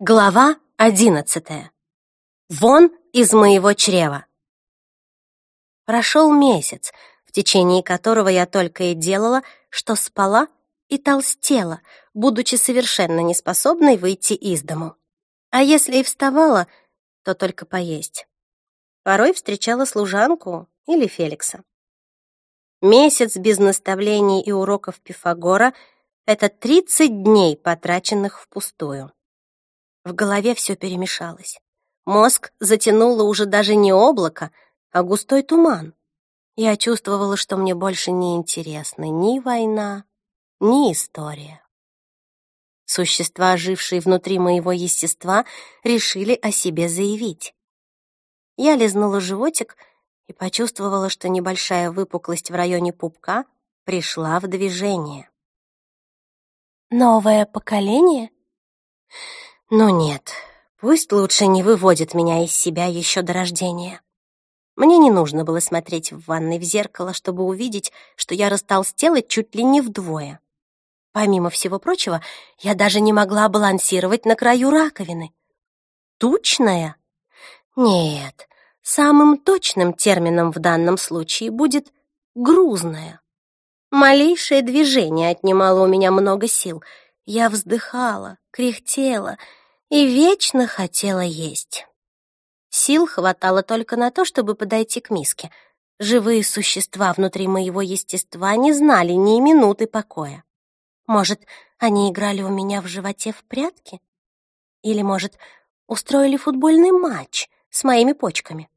Глава одиннадцатая. Вон из моего чрева. Прошел месяц, в течение которого я только и делала, что спала и толстела, будучи совершенно неспособной выйти из дому. А если и вставала, то только поесть. Порой встречала служанку или Феликса. Месяц без наставлений и уроков Пифагора — это 30 дней, потраченных впустую. В голове все перемешалось. Мозг затянуло уже даже не облако, а густой туман. Я чувствовала, что мне больше не интересны ни война, ни история. Существа, жившие внутри моего естества, решили о себе заявить. Я лизнула животик и почувствовала, что небольшая выпуклость в районе пупка пришла в движение. «Новое поколение?» Но нет, пусть лучше не выводит меня из себя еще до рождения. Мне не нужно было смотреть в ванной в зеркало, чтобы увидеть, что я растолстела чуть ли не вдвое. Помимо всего прочего, я даже не могла балансировать на краю раковины. Тучная? Нет, самым точным термином в данном случае будет грузная. Малейшее движение отнимало у меня много сил. Я вздыхала, кряхтела — и вечно хотела есть. Сил хватало только на то, чтобы подойти к миске. Живые существа внутри моего естества не знали ни минуты покоя. Может, они играли у меня в животе в прятки? Или, может, устроили футбольный матч с моими почками?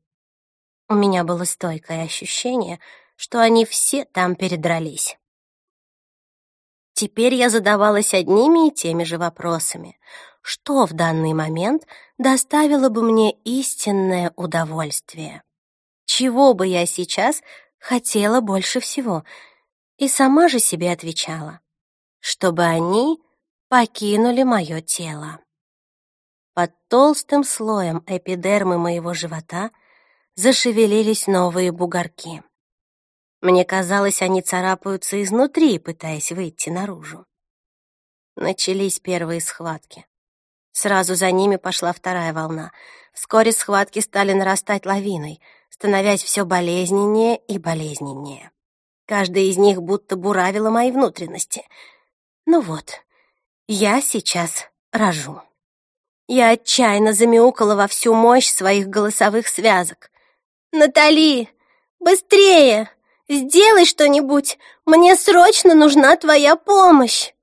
У меня было стойкое ощущение, что они все там передрались. Теперь я задавалась одними и теми же вопросами что в данный момент доставило бы мне истинное удовольствие. Чего бы я сейчас хотела больше всего? И сама же себе отвечала, чтобы они покинули мое тело. Под толстым слоем эпидермы моего живота зашевелились новые бугорки. Мне казалось, они царапаются изнутри, пытаясь выйти наружу. Начались первые схватки. Сразу за ними пошла вторая волна. Вскоре схватки стали нарастать лавиной, становясь все болезненнее и болезненнее. Каждая из них будто буравила мои внутренности. Ну вот, я сейчас рожу. Я отчаянно замяукала во всю мощь своих голосовых связок. «Натали, быстрее! Сделай что-нибудь! Мне срочно нужна твоя помощь!»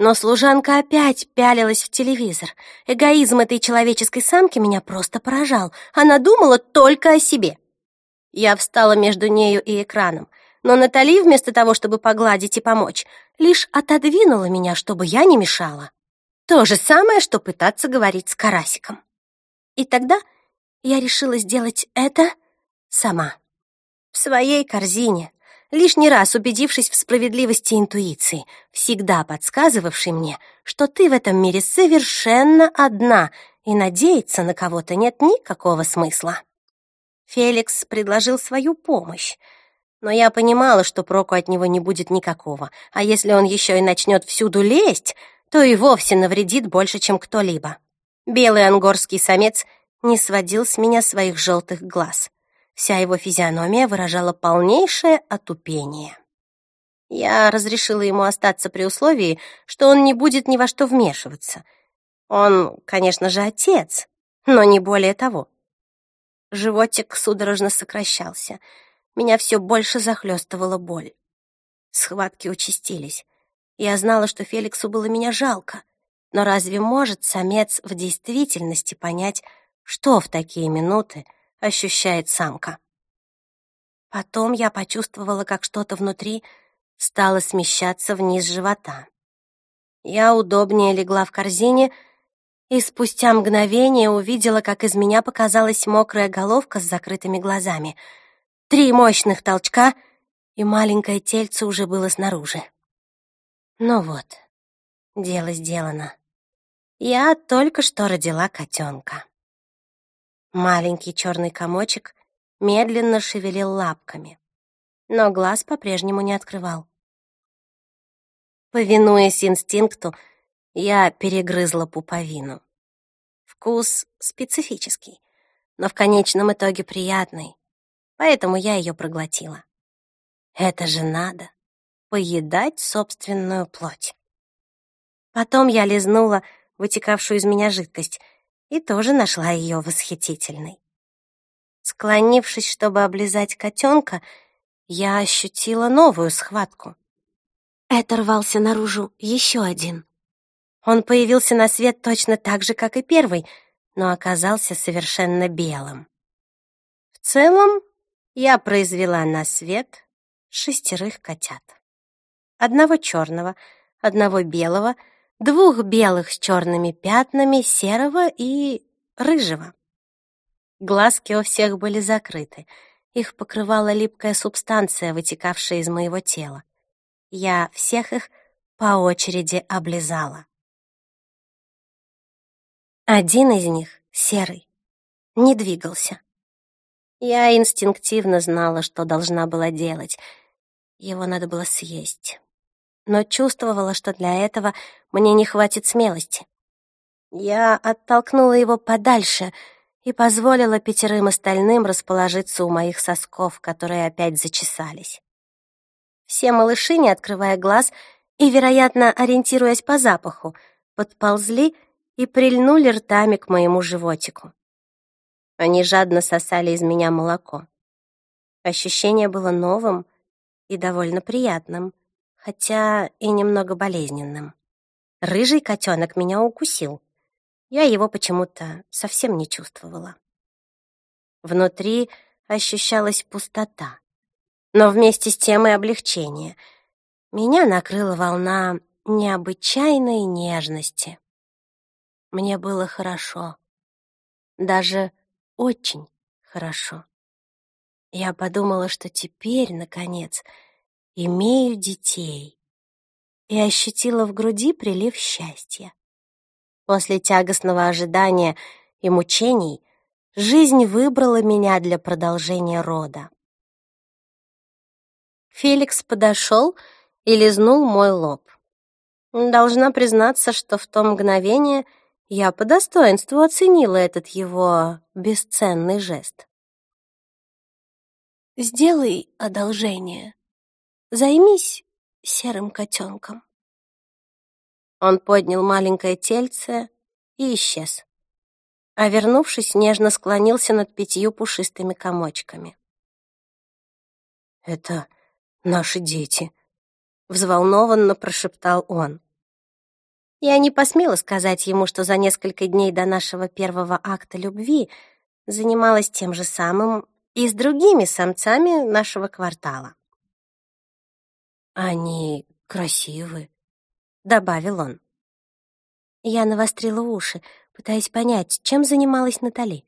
Но служанка опять пялилась в телевизор. Эгоизм этой человеческой самки меня просто поражал. Она думала только о себе. Я встала между нею и экраном, но Натали, вместо того, чтобы погладить и помочь, лишь отодвинула меня, чтобы я не мешала. То же самое, что пытаться говорить с карасиком. И тогда я решила сделать это сама. В своей корзине, лишний раз убедившись в справедливости интуиции, всегда подсказывавшей мне, что ты в этом мире совершенно одна, и надеяться на кого-то нет никакого смысла. Феликс предложил свою помощь, но я понимала, что проку от него не будет никакого, а если он еще и начнет всюду лезть, то и вовсе навредит больше, чем кто-либо. Белый ангорский самец не сводил с меня своих желтых глаз. Вся его физиономия выражала полнейшее отупение. Я разрешила ему остаться при условии, что он не будет ни во что вмешиваться. Он, конечно же, отец, но не более того. Животик судорожно сокращался. Меня все больше захлестывала боль. Схватки участились. Я знала, что Феликсу было меня жалко. Но разве может самец в действительности понять, что в такие минуты ощущает самка. Потом я почувствовала, как что-то внутри стало смещаться вниз живота. Я удобнее легла в корзине и спустя мгновение увидела, как из меня показалась мокрая головка с закрытыми глазами. Три мощных толчка, и маленькое тельце уже было снаружи. Ну вот, дело сделано. Я только что родила котенка. Маленький черный комочек медленно шевелил лапками, но глаз по-прежнему не открывал. Повинуясь инстинкту, я перегрызла пуповину. Вкус специфический, но в конечном итоге приятный, поэтому я ее проглотила. Это же надо — поедать собственную плоть. Потом я лизнула вытекавшую из меня жидкость и тоже нашла ее восхитительной. Склонившись, чтобы облизать котенка, я ощутила новую схватку. Это рвался наружу еще один. Он появился на свет точно так же, как и первый, но оказался совершенно белым. В целом, я произвела на свет шестерых котят. Одного черного, одного белого, двух белых с черными пятнами, серого и рыжего. Глазки у всех были закрыты. Их покрывала липкая субстанция, вытекавшая из моего тела. Я всех их по очереди облизала. Один из них, серый, не двигался. Я инстинктивно знала, что должна была делать. Его надо было съесть. Но чувствовала, что для этого мне не хватит смелости. Я оттолкнула его подальше и позволила пятерым остальным расположиться у моих сосков, которые опять зачесались. Все малыши, не открывая глаз и, вероятно, ориентируясь по запаху, подползли и прильнули ртами к моему животику. Они жадно сосали из меня молоко. Ощущение было новым и довольно приятным, хотя и немного болезненным. Рыжий котенок меня укусил. Я его почему-то совсем не чувствовала. Внутри ощущалась пустота, но вместе с тем и облегчение. Меня накрыла волна необычайной нежности. Мне было хорошо. Даже очень хорошо. Я подумала, что теперь, наконец, имею детей. И ощутила в груди прилив счастья. После тягостного ожидания и мучений жизнь выбрала меня для продолжения рода. Феликс подошел и лизнул мой лоб. Должна признаться, что в то мгновение — я по достоинству оценила этот его бесценный жест. «Сделай одолжение. Займись серым котенком». Он поднял маленькое тельце и исчез. А вернувшись, нежно склонился над пятью пушистыми комочками. «Это наши дети», — взволнованно прошептал он. Я не посмела сказать ему, что за несколько дней до нашего первого акта любви занималась тем же самым и с другими самцами нашего квартала. «Они красивы», — добавил он. Я навострила уши, пытаясь понять, чем занималась Натали.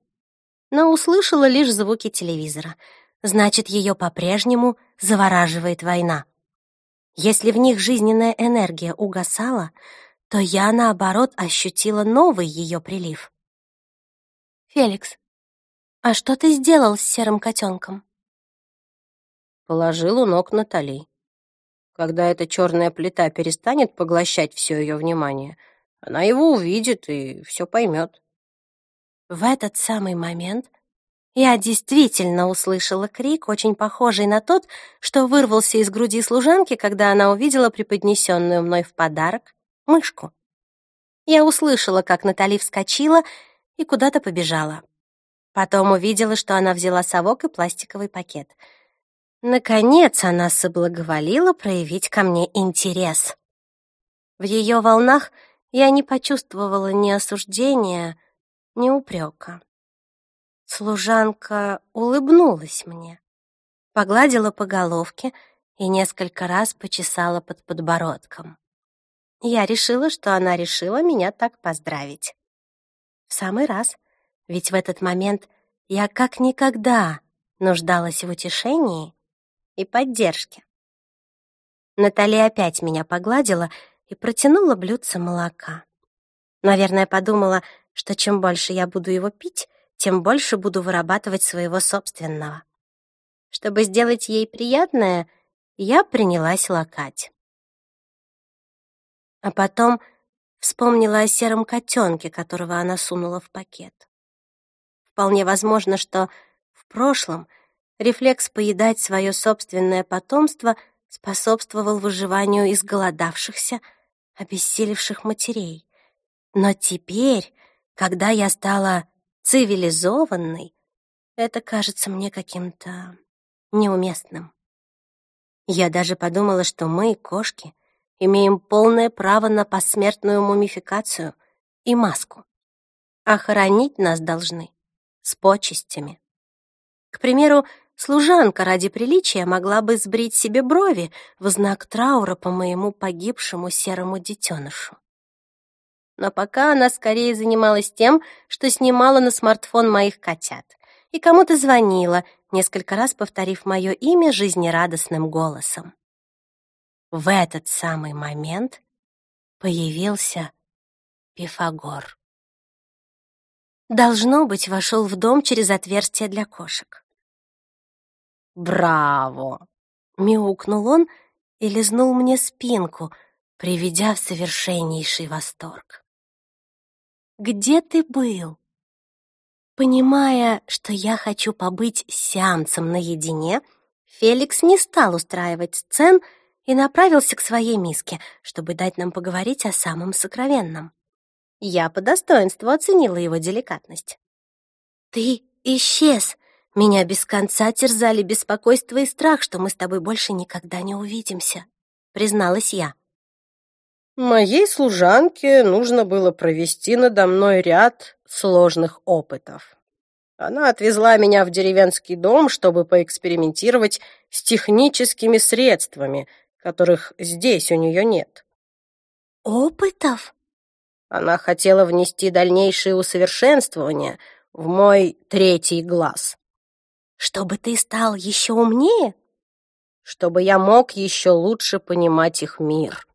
Но услышала лишь звуки телевизора. Значит, ее по-прежнему завораживает война. Если в них жизненная энергия угасала, то я, наоборот, ощутила новый ее прилив. «Феликс, а что ты сделал с серым котенком?» Положил у ног Натали. Когда эта черная плита перестанет поглощать все ее внимание, она его увидит и все поймет. В этот самый момент я действительно услышала крик, очень похожий на тот, что вырвался из груди служанки, когда она увидела преподнесенную мной в подарок мышку. Я услышала, как Натали вскочила и куда-то побежала. Потом увидела, что она взяла совок и пластиковый пакет. Наконец она соблаговолила проявить ко мне интерес. В ее волнах я не почувствовала ни осуждения, ни упрека. Служанка улыбнулась мне, погладила по головке и несколько раз почесала под подбородком. Я решила, что она решила меня так поздравить. В самый раз, ведь в этот момент я как никогда нуждалась в утешении и поддержке. Натали опять меня погладила и протянула блюдце молока. Наверное, подумала, что чем больше я буду его пить, тем больше буду вырабатывать своего собственного. Чтобы сделать ей приятное, я принялась лакать. А потом Вспомнила о сером котенке, которого она сунула в пакет. Вполне возможно, что в прошлом рефлекс поедать свое собственное потомство способствовал выживанию изголодавшихся, обессилевших матерей. Но теперь, когда я стала цивилизованной, это кажется мне каким-то неуместным. Я даже подумала, что мы, кошки, имеем полное право на посмертную мумификацию и маску. А хоронить нас должны с почестями. К примеру, служанка ради приличия могла бы сбрить себе брови в знак траура по моему погибшему серому детенышу. Но пока она скорее занималась тем, что снимала на смартфон моих котят и кому-то звонила, несколько раз повторив мое имя жизнерадостным голосом. В этот самый момент появился Пифагор. Должно быть, вошел в дом через отверстие для кошек. «Браво!» — мяукнул он и лизнул мне спинку, приведя в совершеннейший восторг. «Где ты был?» Понимая, что я хочу побыть сеансом наедине, Феликс не стал устраивать сцен и направился к своей миске, чтобы дать нам поговорить о самом сокровенном. Я по достоинству оценила его деликатность. «Ты исчез!» Меня без конца терзали беспокойство и страх, что мы с тобой больше никогда не увидимся, призналась я. Моей служанке нужно было провести надо мной ряд сложных опытов. Она отвезла меня в деревенский дом, чтобы поэкспериментировать с техническими средствами, которых здесь у нее нет. Опытов? Она хотела внести дальнейшие усовершенствования в мой третий глаз. Чтобы ты стал еще умнее? Чтобы я мог еще лучше понимать их мир.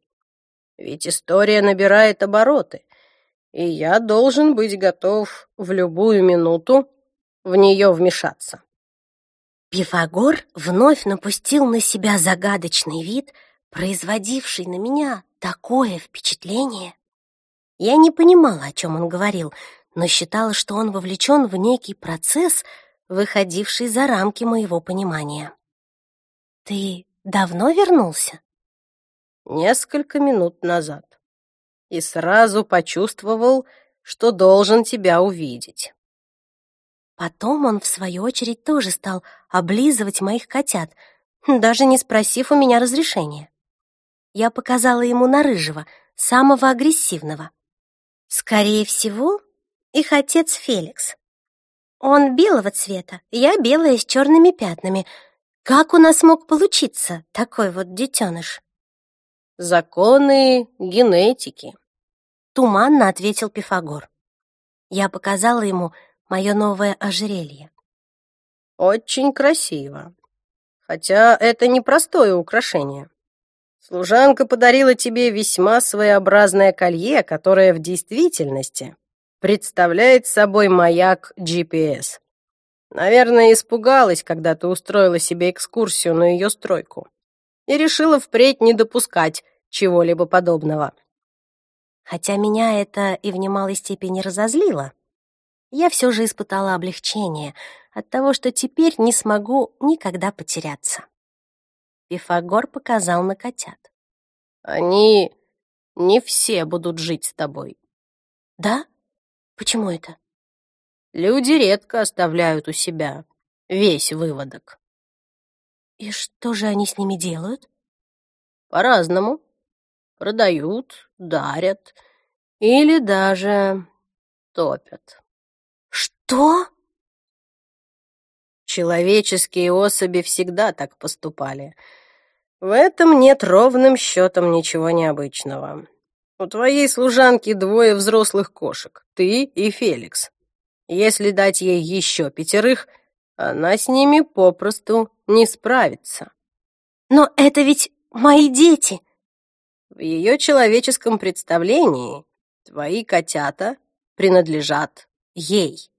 Ведь история набирает обороты, и я должен быть готов в любую минуту в нее вмешаться. Пифагор вновь напустил на себя загадочный вид, производивший на меня такое впечатление, я не понимала, о чем он говорил, но считала, что он вовлечен в некий процесс, выходивший за рамки моего понимания. «Ты давно вернулся?» «Несколько минут назад. И сразу почувствовал, что должен тебя увидеть». Потом он, в свою очередь, тоже стал облизывать моих котят, даже не спросив у меня разрешения. Я показала ему на рыжего, самого агрессивного. Скорее всего, их отец Феликс. Он белого цвета, я белая с черными пятнами. Как у нас мог получиться такой вот детеныш? Законы генетики, туманно ответил Пифагор. Я показала ему мое новое ожерелье. Очень красиво. Хотя это непростое украшение. Служанка подарила тебе весьма своеобразное колье, которое в действительности представляет собой маяк GPS. Наверное, испугалась, когда ты устроила себе экскурсию на ее стройку и решила впредь не допускать чего-либо подобного. Хотя меня это и в немалой степени разозлило, я все же испытала облегчение от того, что теперь не смогу никогда потеряться. Пифагор показал на котят. «Они не все будут жить с тобой». «Да? Почему это?» «Люди редко оставляют у себя весь выводок». «И что же они с ними делают?» «По-разному. Продают, дарят или даже топят». «Что?» Человеческие особи всегда так поступали. В этом нет ровным счетом ничего необычного. У твоей служанки двое взрослых кошек, ты и Феликс. Если дать ей еще пятерых, она с ними попросту не справится. Но это ведь мои дети. В ее человеческом представлении твои котята принадлежат ей.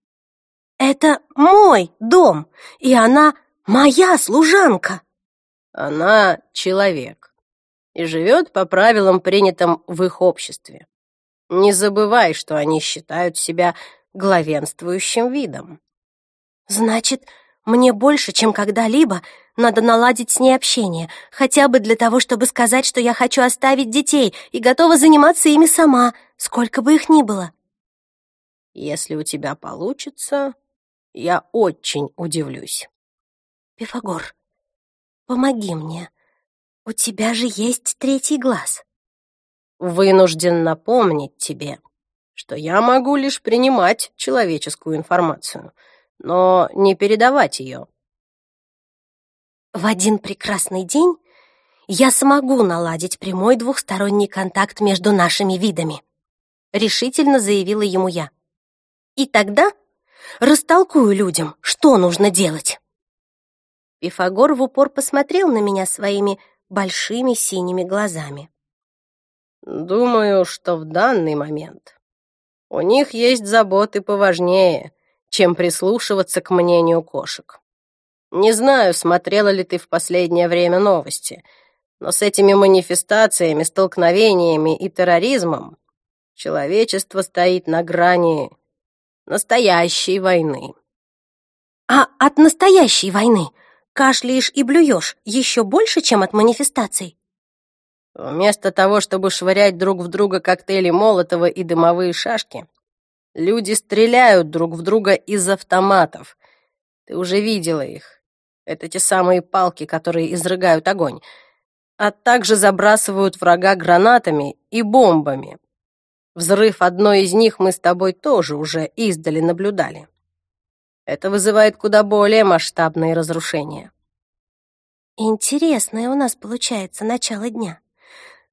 Это мой дом, и она моя служанка. Она человек и живет по правилам, принятым в их обществе. Не забывай, что они считают себя главенствующим видом. Значит, мне больше, чем когда-либо, надо наладить с ней общение, хотя бы для того, чтобы сказать, что я хочу оставить детей и готова заниматься ими сама, сколько бы их ни было. Если у тебя получится, я очень удивлюсь. Пифагор, помоги мне. У тебя же есть третий глаз. Вынужден напомнить тебе, что я могу лишь принимать человеческую информацию, но не передавать ее. В один прекрасный день я смогу наладить прямой двухсторонний контакт между нашими видами, решительно заявила ему я. И тогда растолкую людям, что нужно делать. Пифагор в упор посмотрел на меня своими большими синими глазами. Думаю, что в данный момент у них есть заботы поважнее, чем прислушиваться к мнению кошек. Не знаю, смотрела ли ты в последнее время новости, но с этими манифестациями, столкновениями и терроризмом человечество стоит на грани настоящей войны. А от настоящей войны кашляешь и блюешь еще больше, чем от манифестаций? Вместо того, чтобы швырять друг в друга коктейли Молотова и дымовые шашки, люди стреляют друг в друга из автоматов. Ты уже видела их. Это те самые палки, которые изрыгают огонь. А также забрасывают врага гранатами и бомбами. Взрыв одной из них мы с тобой тоже уже издали наблюдали. Это вызывает куда более масштабные разрушения. Интересное у нас получается начало дня.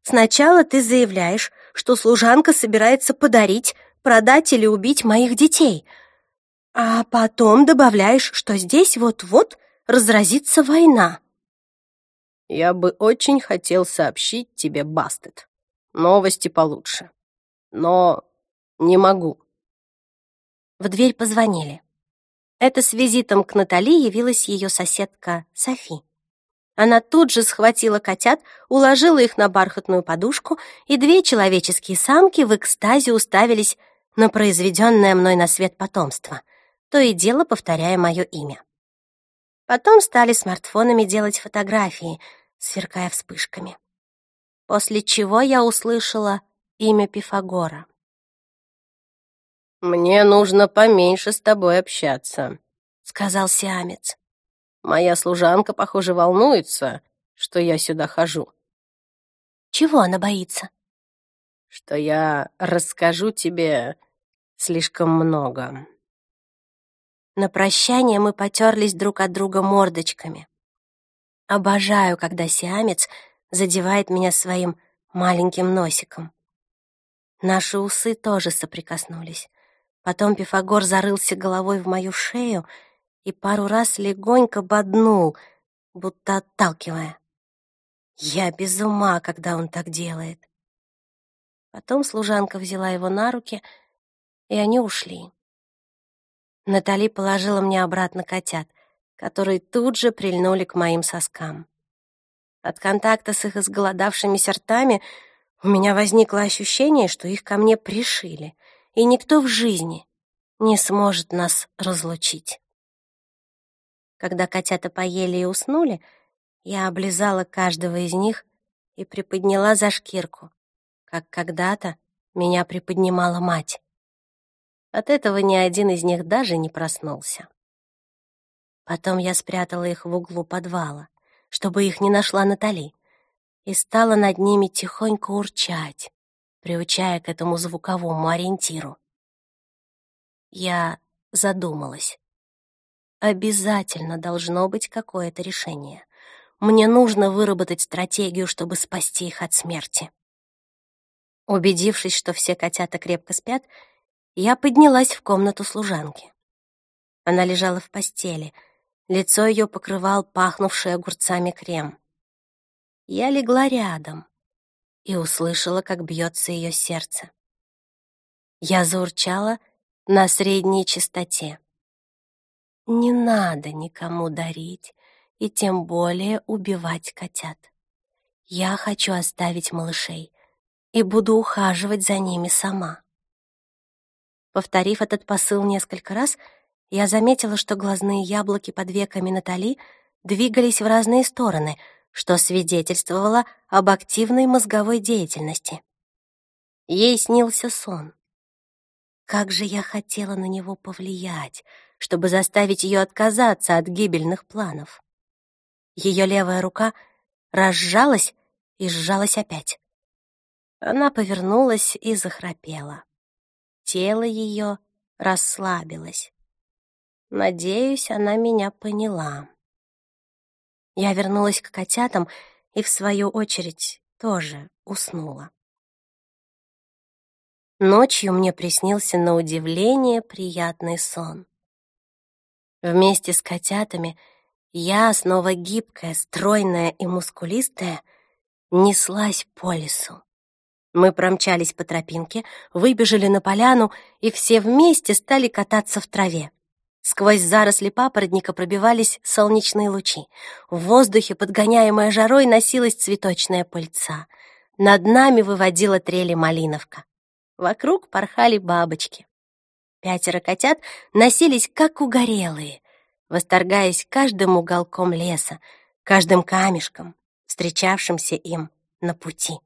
Сначала ты заявляешь, что служанка собирается подарить, продать или убить моих детей, а потом добавляешь, что здесь вот-вот разразится война. Я бы очень хотел сообщить тебе, Бастет, новости получше, но не могу. В дверь позвонили. Это с визитом к Натали явилась ее соседка Софи. Она тут же схватила котят, уложила их на бархатную подушку, и две человеческие самки в экстазе уставились на произведенное мной на свет потомство, то и дело повторяя мое имя. Потом стали смартфонами делать фотографии, сверкая вспышками. После чего я услышала имя Пифагора. «Мне нужно поменьше с тобой общаться», — сказал сиамец. Моя служанка, похоже, волнуется, что я сюда хожу. Чего она боится? Что я расскажу тебе слишком много. На прощание мы потерлись друг от друга мордочками. Обожаю, когда сиамец задевает меня своим маленьким носиком. Наши усы тоже соприкоснулись. Потом Пифагор зарылся головой в мою шею и пару раз легонько боднул, будто отталкивая. Я без ума, когда он так делает. Потом служанка взяла его на руки, и они ушли. Натали положила мне обратно котят, которые тут же прильнули к моим соскам. От контакта с их изголодавшимися ртами у меня возникло ощущение, что их ко мне пришили, и никто в жизни не сможет нас разлучить. Когда котята поели и уснули, я облизала каждого из них и приподняла за шкирку, как когда-то меня приподнимала мать. От этого ни один из них даже не проснулся. Потом я спрятала их в углу подвала, чтобы их не нашла Натали, и стала над ними тихонько урчать, приучая к этому звуковому ориентиру. Я задумалась. Обязательно должно быть какое-то решение. Мне нужно выработать стратегию, чтобы спасти их от смерти. Убедившись, что все котята крепко спят, я поднялась в комнату служанки. Она лежала в постели, лицо ее покрывал пахнувший огурцами крем. Я легла рядом и услышала, как бьется ее сердце. Я заурчала на средней частоте. Не надо никому дарить и тем более убивать котят. Я хочу оставить малышей и буду ухаживать за ними сама. Повторив этот посыл несколько раз, я заметила, что глазные яблоки под веками Натали двигались в разные стороны, что свидетельствовало об активной мозговой деятельности. Ей снился сон. Как же я хотела на него повлиять, чтобы заставить ее отказаться от гибельных планов. Ее левая рука разжалась и сжалась опять. Она повернулась и захрапела. Тело ее расслабилось. Надеюсь, она меня поняла. Я вернулась к котятам и, в свою очередь, тоже уснула. Ночью мне приснился на удивление приятный сон. Вместе с котятами я, снова гибкая, стройная и мускулистая, неслась по лесу. Мы промчались по тропинке, выбежали на поляну и все вместе стали кататься в траве. Сквозь заросли папоротника пробивались солнечные лучи. В воздухе, подгоняемая жарой, носилась цветочная пыльца. Над нами выводила трели малиновка. Вокруг порхали бабочки. Пятеро котят носились, как угорелые, восторгаясь каждым уголком леса, каждым камешком, встречавшимся им на пути.